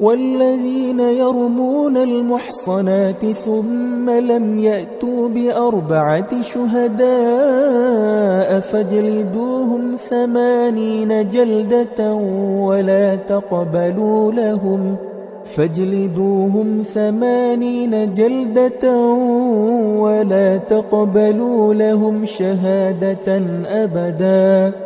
والذين يرمون المحصنات ثم لم يأتوا بأربعة شهداء فاجلدوهم ثمانين جلدة ولا تقبلوا لهم فاجلدوهم ثمانين جلدة ولا تقبلوا لهم شهادة أبدا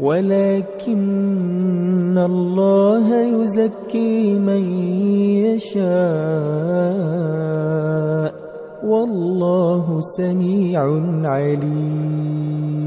ولكن الله يزكي من يشاء والله سميع عليم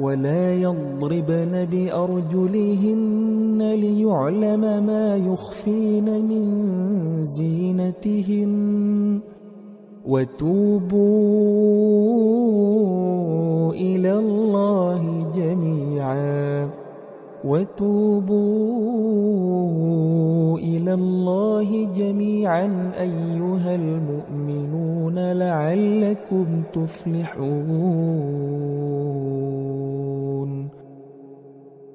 ولا يضربن بأرجلهن ليعلم ما يخفين من زينتهن وتوبوا إلى الله جميعا وتوبوا إلى الله جميعا أيها المؤمنون لعلكم تفلحون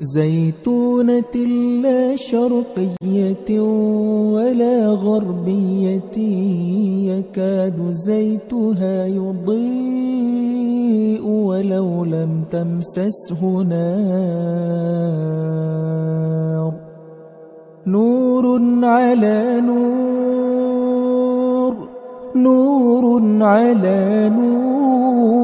زيتونة لا شرقية ولا غربية يكاد زيتها يضيء ولو لم تمسسه نار. نور على نور نور على نور.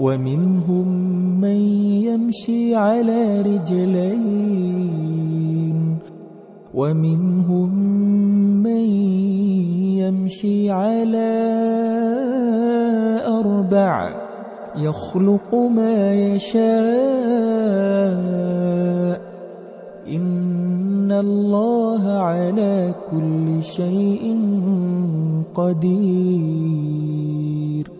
ومنهم من يمشي على رجلين. ومنهم من يمشي على أربع. يخلق ما يشاء. إن الله على كل شيء قدير.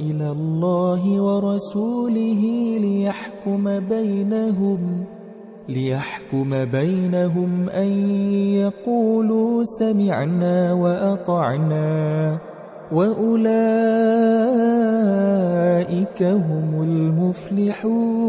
إلى الله ورسوله ليحكم بينهم ليحكم بينهم أن يقولوا سمعنا وأطعنا وأولئك هم المفلحون.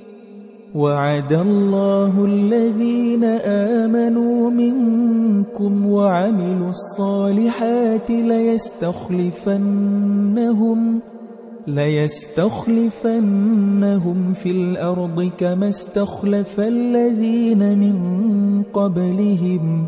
وعد الله الذين آمنوا منكم وعملوا الصالحات ليستخلفنهم ليستخلفنهم في الأرض كما استخلف الذين من قبلهم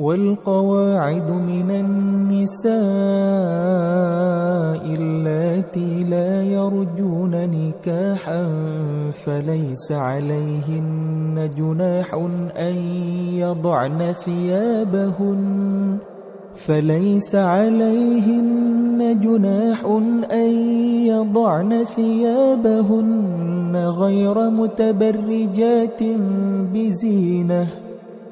والقواعد من النساء اللاتي لا يرجون نكاحا فليس عليهن جناح أن يضعن ثيابهن فليس عليهن جناح أن يضعن ثيابهن غير متبرجات بزينة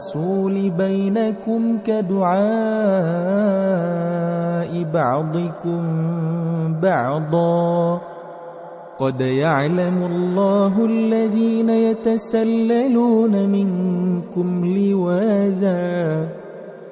الرسول بينكم كدعاء بعضكم بعضا. قد يعلم الله الذين يتسللون منكم لواذا.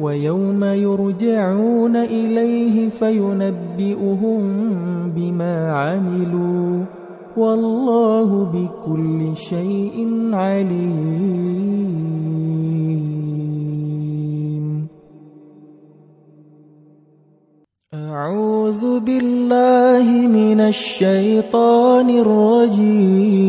ويوم يرجعون إليه فينبئهم بما عملوا والله بكل شيء عليم. أعوذ بالله من الشيطان الرجيم.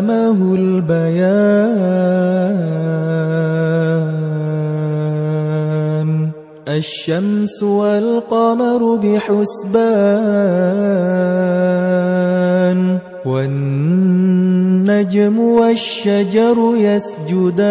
علمه البيان. الشمس والقمر بحسبان. والنجم والشجر يسجدان.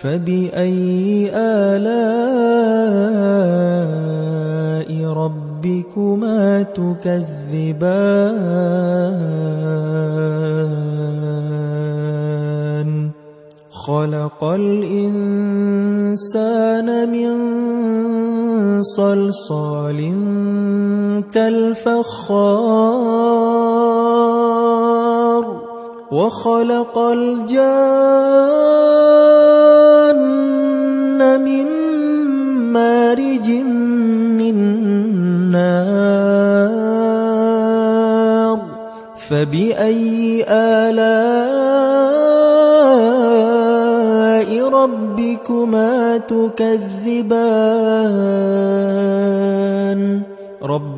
فبأي آلاء ربكما تكذبان؟ خلق الإنسان من صلصال كالفخار. وخلق الجان من مارج من نار فبأي آلاء ربكما تكذبان؟ رب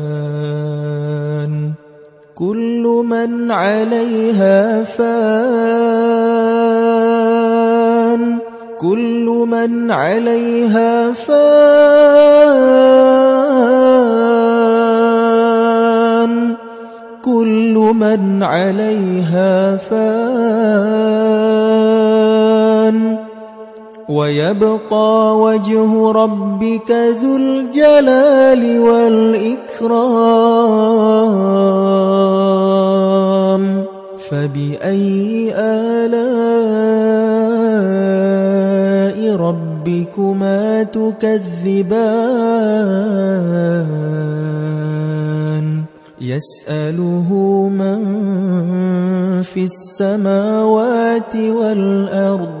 كل من عليها فان. كل من عليها فان. كل من عليها فان. ويبقى وجه ربك ذو الجلال والإكرام. فبأي آلاء ربكما تكذبان؟ يسأله من في السماوات والأرض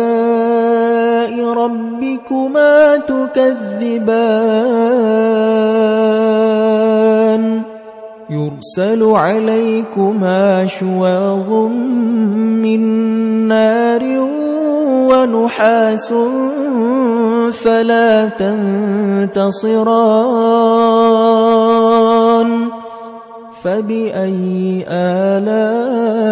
ربكما تكذبان. يرسل عليكما شواظ من نار ونحاس فلا تنتصران. فبأي آلاء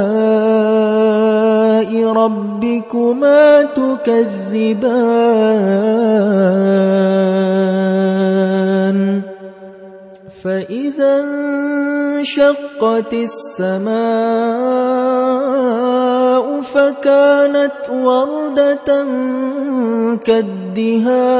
ربكما تكذبان فإذا انشقت السماء فكانت وردة كالدهان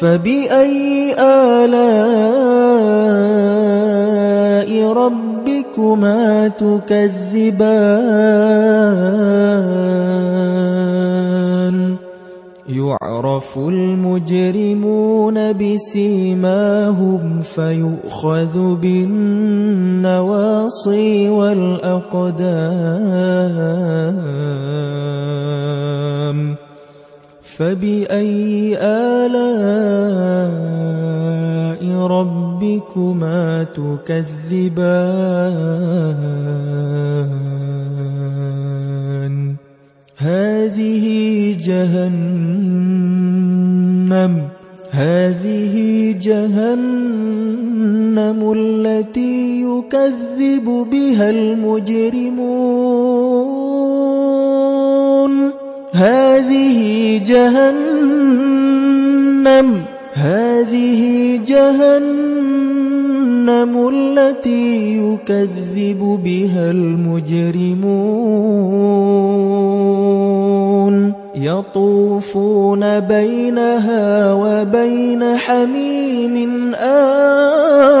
فبأي آلاء ربكما تكذبان؟ يعرف المجرمون بسيماهم فيؤخذ بالنواصي والأقدام. فبأي آلاء ربكما تكذبان؟ هذه جهنم هذه جهنم التي يكذب بها المجرمون. هذه جهنم هذه جهنم التي يكذب بها المجرمون. يطوفون بينها وبين حميم آن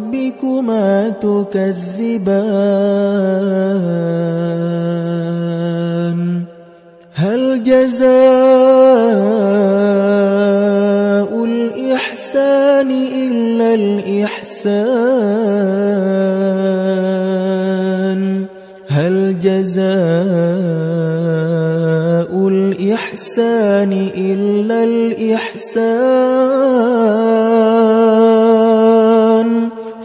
تكذبان. هل جزاء الإحسان إلا الإحسان؟ هل جزاء الإحسان إلا الإحسان؟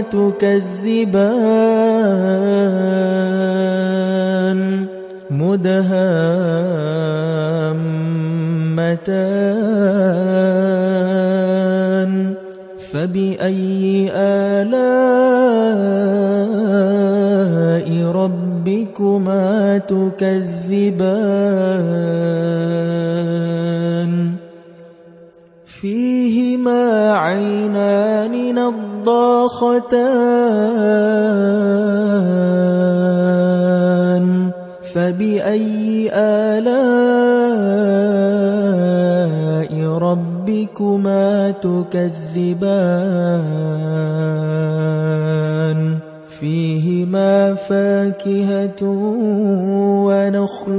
تكذبان مدهامتان فبأي آلاء ربكما تكذبان؟ فيهما عينان نضاختان فبأي آلاء ربكما تكذبان؟ فيهما فاكهة ونخل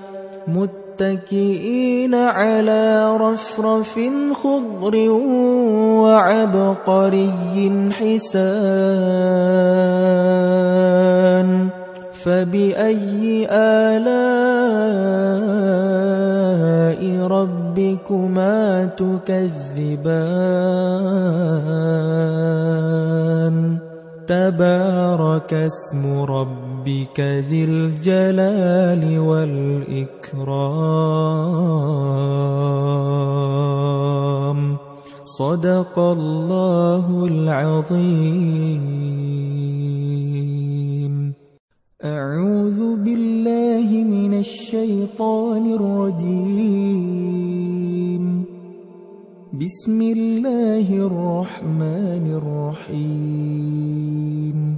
متكئين على رفرف خضر وعبقري حسان فبأي آلاء ربكما تكذبان؟ تبارك اسم ربك ذي الجلال والإكرام. صدق الله العظيم. أعوذ بالله من الشيطان الرجيم. بسم الله الرحمن الرحيم.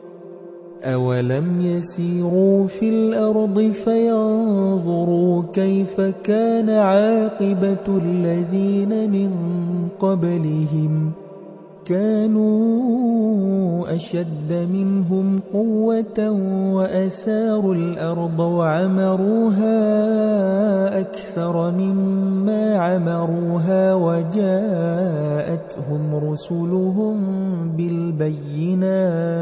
أولم يسيروا في الأرض فينظروا كيف كان عاقبة الذين من قبلهم كانوا أشد منهم قوة وأثاروا الأرض وعمروها أكثر مما عمروها وجاءتهم رسلهم بالبينات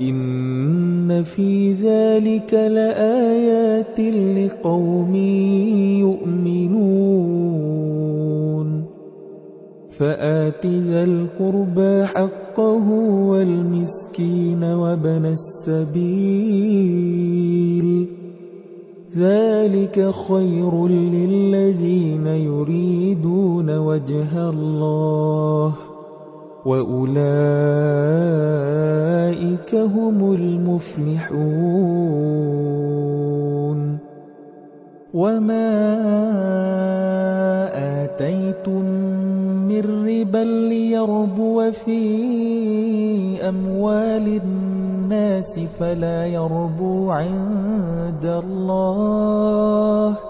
إن في ذلك لآيات لقوم يؤمنون فآت ذا القربى حقه والمسكين وابن السبيل ذلك خير للذين يريدون وجه الله وأولئك هم المفلحون. وما آتيتم من ربا ليربو في أموال الناس فلا يربو عند الله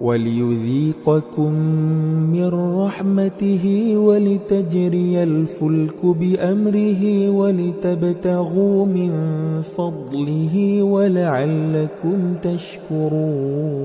وليذيقكم من رحمته ولتجري الفلك بأمره ولتبتغوا من فضله ولعلكم تشكرون.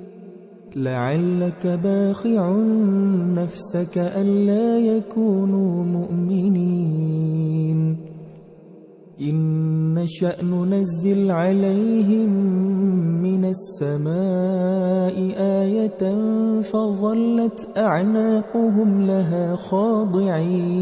لعلك باخع نفسك ألا يكونوا مؤمنين. إن شأن ننزل عليهم من السماء آية فظلت أعناقهم لها خاضعين.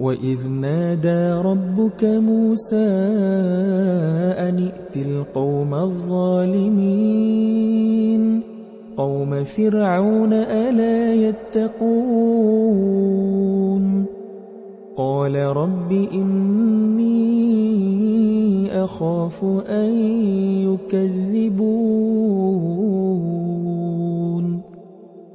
وإذ نادى ربك موسى أن ائت القوم الظالمين قوم فرعون ألا يتقون قال رب إني أخاف أن يكذبون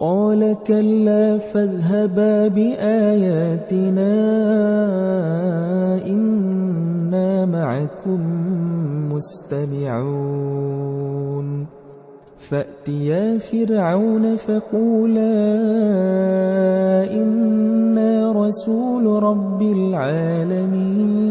قال كلا فاذهبا بآياتنا إنا معكم مستمعون. فأتيا فرعون فقولا إنا رسول رب العالمين.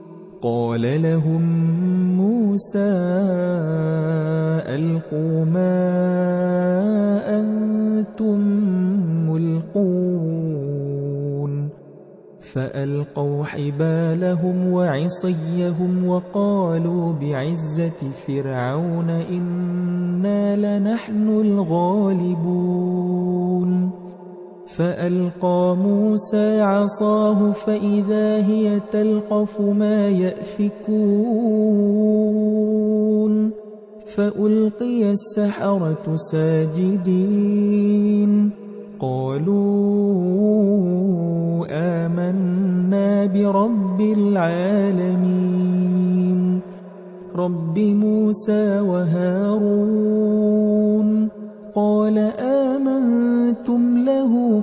قال لهم موسى ألقوا ما أنتم ملقون. فألقوا حبالهم وعصيهم وقالوا بعزة فرعون إنا لنحن الغالبون. فألقى موسى عصاه فإذا هي تلقف ما يأفكون فألقي السحرة ساجدين قالوا آمنا برب العالمين رب موسى وهارون قال له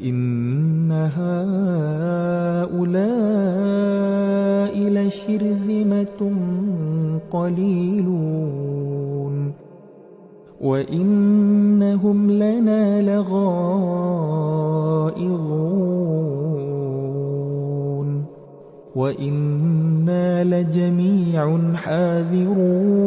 إن هؤلاء لشرذمة قليلون وإنهم لنا لغائظون وإنا لجميع حاذرون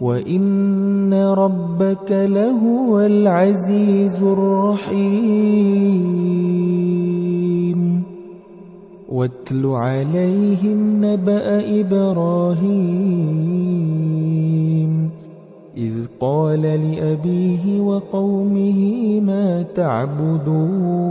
وإن ربك لهو العزيز الرحيم واتل عليهم نبأ إبراهيم إذ قال لأبيه وقومه ما تعبدون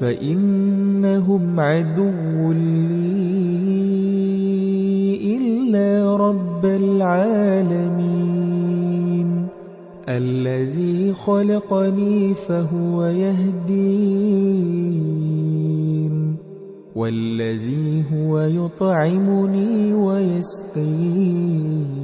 فإنهم عدو لي إلا رب العالمين. الذي خلقني فهو يهدين. والذي هو يطعمني ويسقين.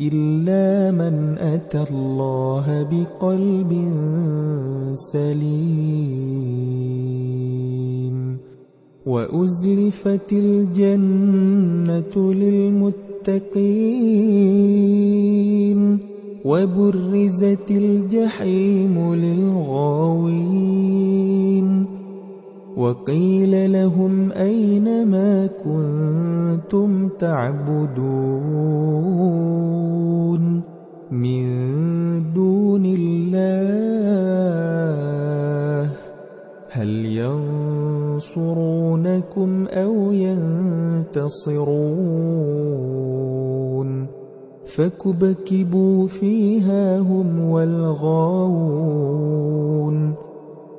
إلا من أتى الله بقلب سليم. وأزلفت الجنة للمتقين. وبرزت الجحيم للغاوين. وقيل لهم أين ما كنتم تعبدون من دون الله؟ هل ينصرونكم أو ينتصرون؟ فكبكبوا فيها هم والغاوون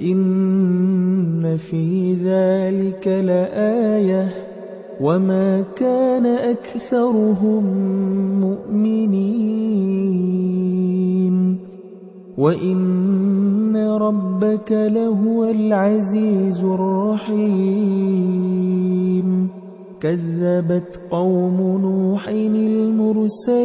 إن في ذلك لآية وما كان أكثرهم مؤمنين وإن ربك لهو العزيز الرحيم كذبت قوم نوح المرسلين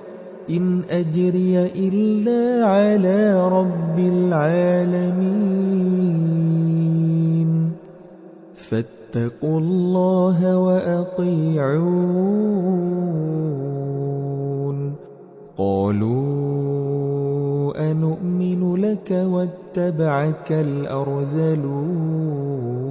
إن أجري إلا على رب العالمين. فاتقوا الله وأطيعون. قالوا أنؤمن لك واتبعك الأرذلون.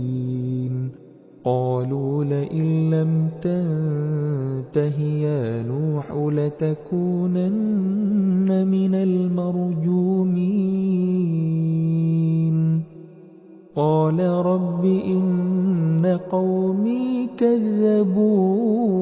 قالوا لئن لم تنته يا نوح لتكونن من المرجومين. قال رب إن قومي كذبون.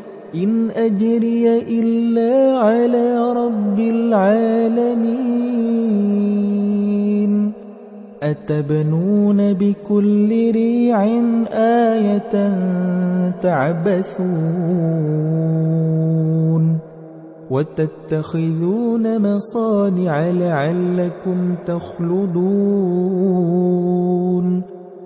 إن أجري إلا على رب العالمين. أتبنون بكل ريع آية تعبثون. وتتخذون مصانع لعلكم تخلدون.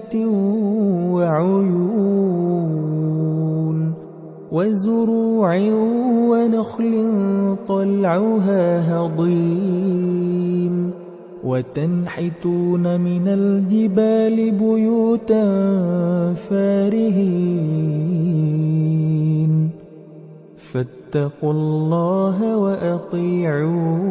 جنات وعيون وزروع ونخل طلعها هضيم وتنحتون من الجبال بيوتا فارهين فاتقوا الله وأطيعون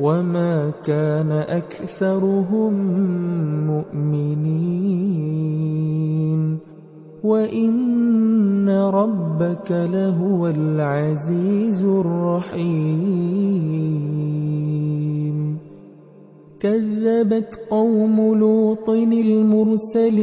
وما كان أكثرهم مؤمنين وإن ربك لهو العزيز الرحيم كذبت قوم لوط المرسلين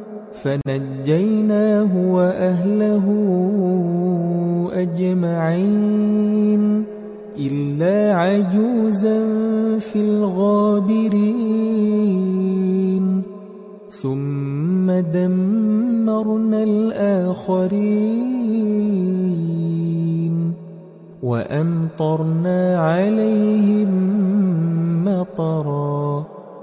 فنجيناه وأهله أجمعين إلا عجوزا في الغابرين. ثم دمرنا الآخرين. وأمطرنا عليهم مطرا.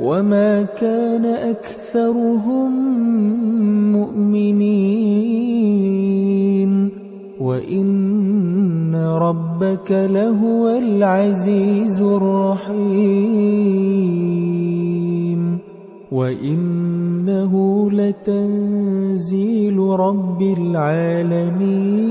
وما كان أكثرهم مؤمنين وإن ربك لهو العزيز الرحيم وإنه لتنزيل رب العالمين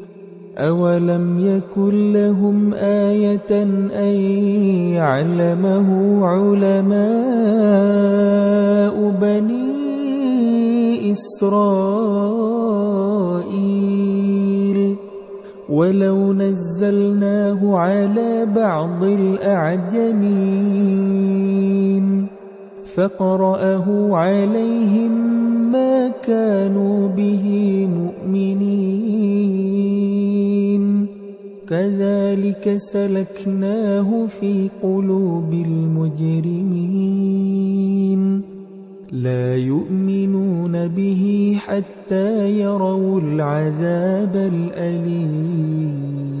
أولم يكن لهم آية أن يعلمه علماء بني إسرائيل ولو نزلناه على بعض الأعجمين فقرأه عليهم ما كانوا به مؤمنين. كذلك سلكناه في قلوب المجرمين. لا يؤمنون به حتى يروا العذاب الأليم.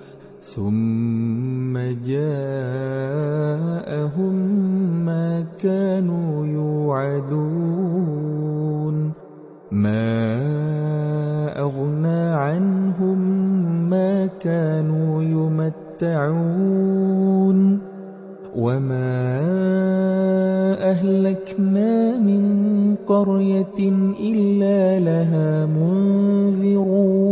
ثم جاءهم ما كانوا يوعدون. ما أغنى عنهم ما كانوا يمتعون. وما أهلكنا من قرية إلا لها منذرون.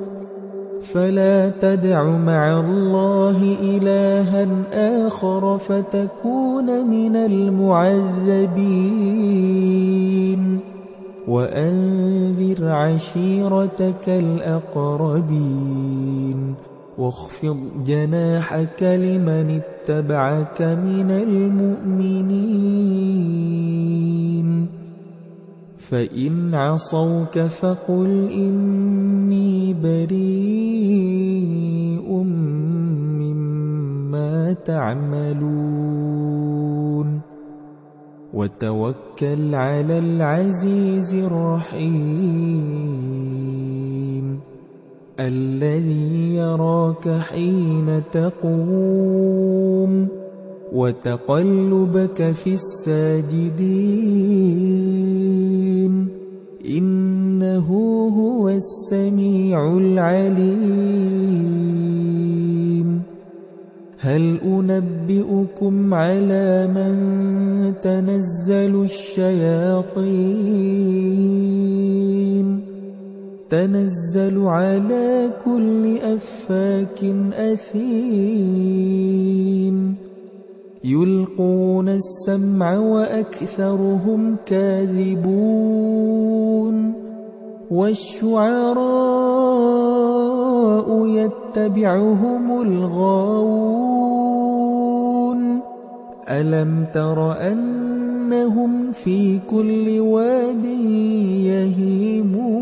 فلا تدع مع الله إلها آخر فتكون من المعذبين. وأنذر عشيرتك الأقربين. واخفض جناحك لمن اتبعك من المؤمنين. فإن عصوك فقل إني بريء مما تعملون وتوكل على العزيز الرحيم الذي يراك حين تقوم وتقلبك في الساجدين إنه هو السميع العليم. هل أنبئكم على من تنزل الشياطين؟ تنزل على كل أفاك أثيم. يلقون السمع وأكثرهم كاذبون والشعراء يتبعهم الغاوون ألم تر أنهم في كل واد يهيمون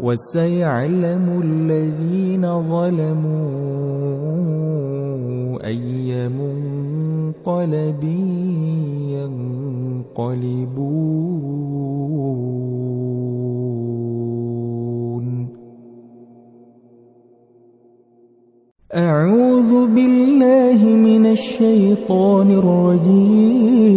وسيعلم الذين ظلموا أي منقلب ينقلبون أعوذ بالله من الشيطان الرجيم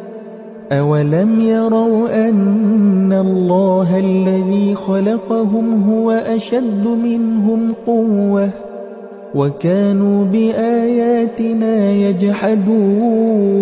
أولم يروا أن الله الذي خلقهم هو أشد منهم قوة وكانوا بآياتنا يجحدون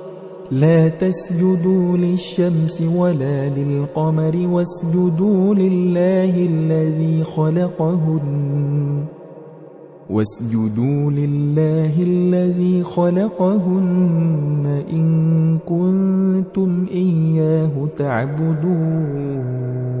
لا تسجدوا للشمس ولا للقمر واسجدوا لله الذي خلقهن. واسجدوا لله الذي خلقهن إن كنتم إياه تعبدون.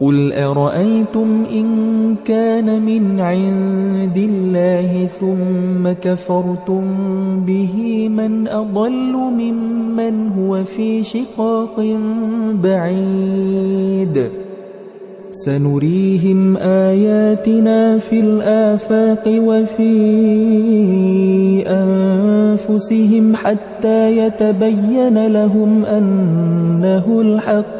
قل أرأيتم إن كان من عند الله ثم كفرتم به من أضل ممن هو في شقاق بعيد سنريهم آياتنا في الآفاق وفي أنفسهم حتى يتبين لهم أنه الحق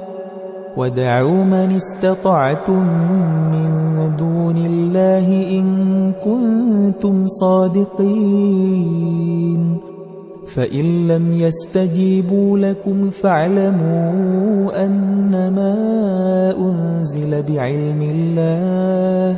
ودعوا من استطعتم من دون الله إن كنتم صادقين. فإن لم يستجيبوا لكم فاعلموا أنما أنزل بعلم الله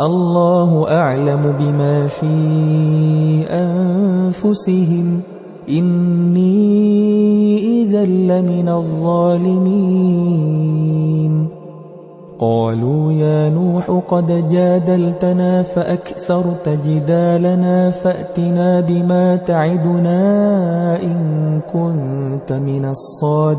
الله أعلم بما في أنفسهم. إني إذا لمن الظالمين. قالوا يا نوح قد جادلتنا فأكثرت جدالنا فأتنا بما تعدنا إن كنت من الصادقين.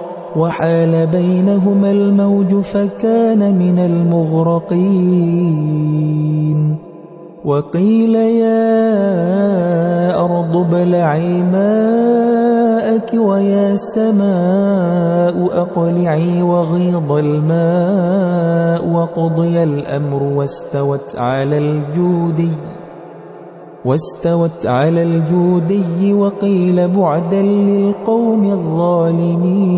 وحال بينهما الموج فكان من المغرقين. وقيل يا أرض بلعي ماءك ويا سماء أقلعي وغيض الماء وقضي الأمر واستوت على الجودي. واستوت على الجودي وقيل بعدا للقوم الظالمين.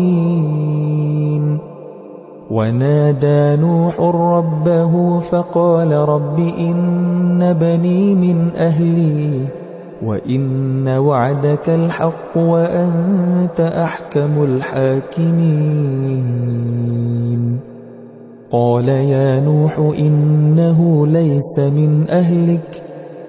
ونادى نوح ربه فقال رب إن بني من أهلي وإن وعدك الحق وأنت أحكم الحاكمين. قال يا نوح إنه ليس من أهلك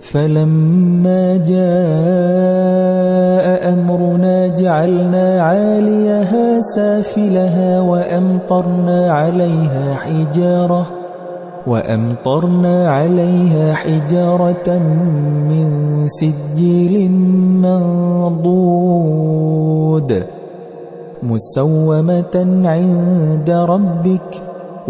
فلما جاء أمرنا جعلنا عاليها سافلها وأمطرنا عليها حجارة وأمطرنا عليها حجارة من سجيل منضود مسومة عند ربك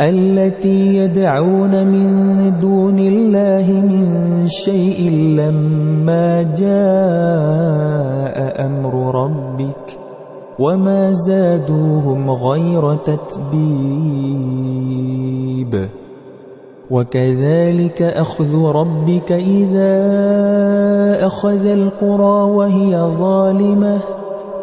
التي يدعون من دون الله من شيء لما جاء أمر ربك وما زادوهم غير تتبيب. وكذلك أخذ ربك إذا أخذ القرى وهي ظالمة.